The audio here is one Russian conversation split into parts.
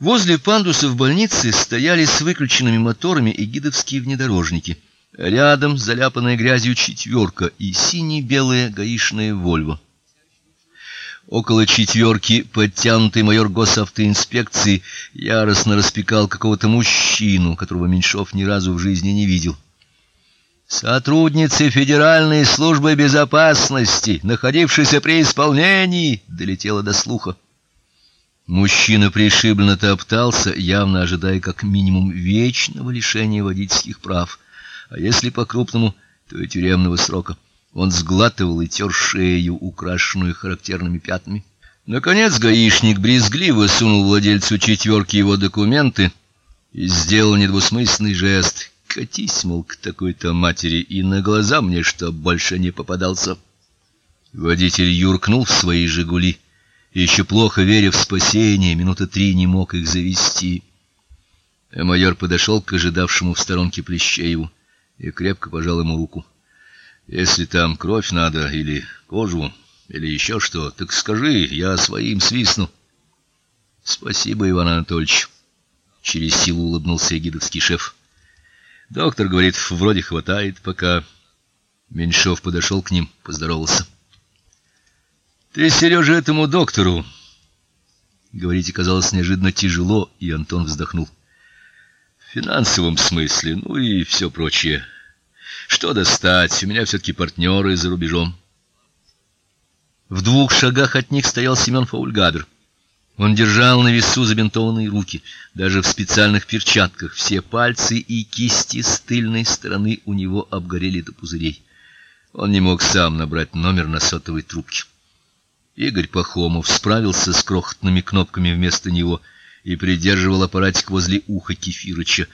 Возле пандуса в больнице стояли с выключенными моторами эгидовские внедорожники. Рядом заляпанная грязью четверка и сине-белая гаишная Вольво. Около четверки подтянутый майор госавтоинспекции яростно распекал какого-то мужчину, которого Меньшов ни разу в жизни не видел. Сотрудницы Федеральной службы безопасности, находившиеся при исполнении, долетело до слуха. Мужчина пришибленно топтался, явно ожидая как минимум вечного лишения водительских прав, а если по-крупному, то и тюремного срока. Он сглатывал и тер шею, украшенную характерными пятнами. Наконец гаишник брезгливо сунул владельцу четверки его документы и сделал недвусмысленный жест: "Катись, мол, к такой-то матери и на глаза мне, что больше не попадался". Водитель юркнул в свои Жигули и еще плохо веря в спасение, минуты три не мог их завести. А майор подошел к ожидавшему в сторонке Плещееву и крепко пожал ему руку. Если там кровь надо или кожу, или еще что, так скажи, я своим свистну. Спасибо, Иван Анатольевич. Через силу улыбнулся егидовский шеф. Доктор говорит, вроде хватает, пока Меньшов подошел к ним, поздоровался. Ты, Сережа, этому доктору говорить казалось неожиданно тяжело, и Антон вздохнул. В финансовом смысле, ну и все прочее. Что достать? У меня все таки партнеры за рубежом. В двух шагах от них стоял Семен Фаульгабер. Он держал на весу забинтованные руки, даже в специальных перчатках. Все пальцы и кисти с тыльной стороны у него обгорели до пузырей. Он не мог сам набрать номер на сотовой трубке. Игорь Пахомов справился с крохотными кнопками вместо него и придерживал аппаратик возле уха Кефирыча.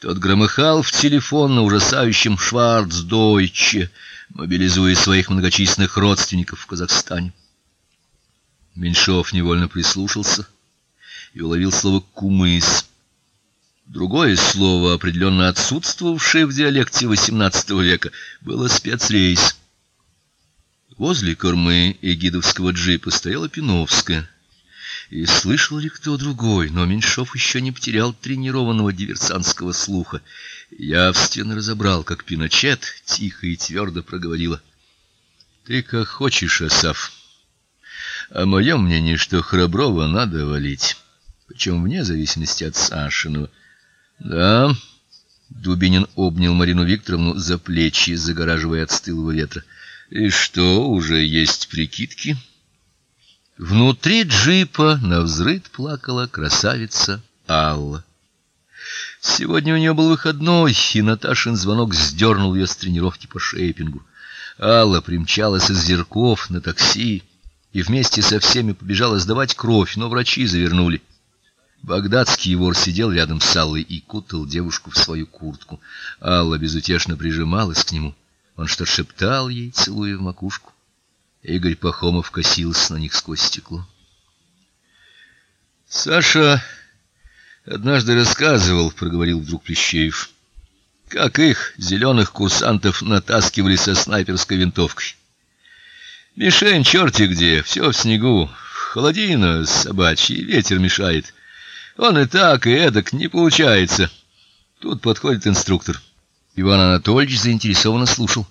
Тот громыхал в телефон на ужасающем Шварцдойче, мобилизуя своих многочисленных родственников в Казахстане. Меньшов невольно прислушался и уловил слово кумыс. Другое слово, определенно отсутствовавшее в диалекте XVIII века, было спецрейс. Возле кормы эгидовского джипа стояла Пиновская. И слышал ли кто другой, но Меньшов еще не потерял тренированного диверсантского слуха. Явственно разобрал, как Пиночет тихо и твердо проговорила: "Ты как хочешь, Асав. А мое мнение, что Храброва надо валить, причем вне зависимости от Сашиного". Да. Дубинин обнял Марину Викторовну за плечи, загораживая от стылого ветра. И что, уже есть прикидки? Внутри джипа на взрыд плакала красавица Алла. Сегодня у нее был выходной, и Наташин звонок сдернул ее с тренировки по шейпингу. Алла примчалась из Зерков на такси и вместе со всеми побежала сдавать кровь, но врачи завернули. Багдадский вор сидел рядом с Аллой и кутал девушку в свою куртку. Алла безутешно прижималась к нему. Он что шептал ей, целуя в макушку. Игорь Пахомов косился на них сквозь стекло. Саша однажды рассказывал, проговорил вдруг Плещеев, как их зеленых курсантов натаскивали со снайперской винтовкой. Мишень черти где, все в снегу, холодина собачий, ветер мешает. Он и так, и эдак не получается. Тут подходит инструктор. Иван Анатольевич заинтересованно слушал.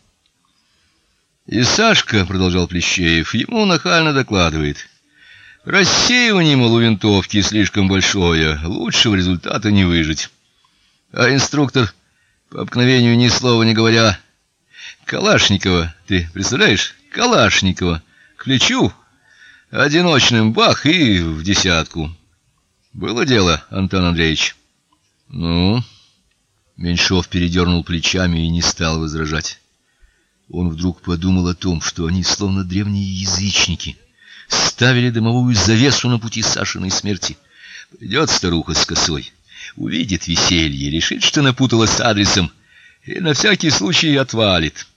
И Сашка, продолжал Плещеев, ему нахально докладывает: рассеивание мол винтовки слишком большое, лучшего результата не выжить. А инструктор по обыкновению ни слова не говоря Калашникова, ты представляешь? Калашникова к плечу одиночным бах и в десятку. Было дело, Антон Андреевич. Ну, Меньшов передернул плечами и не стал возражать. Он вдруг подумал о том, что они словно древние язычники, ставили дымовую завесу на пути Сашиной смерти. Придет старуха с косой, увидит веселье, решит, что напутала с адресом, и на всякий случай отвалит.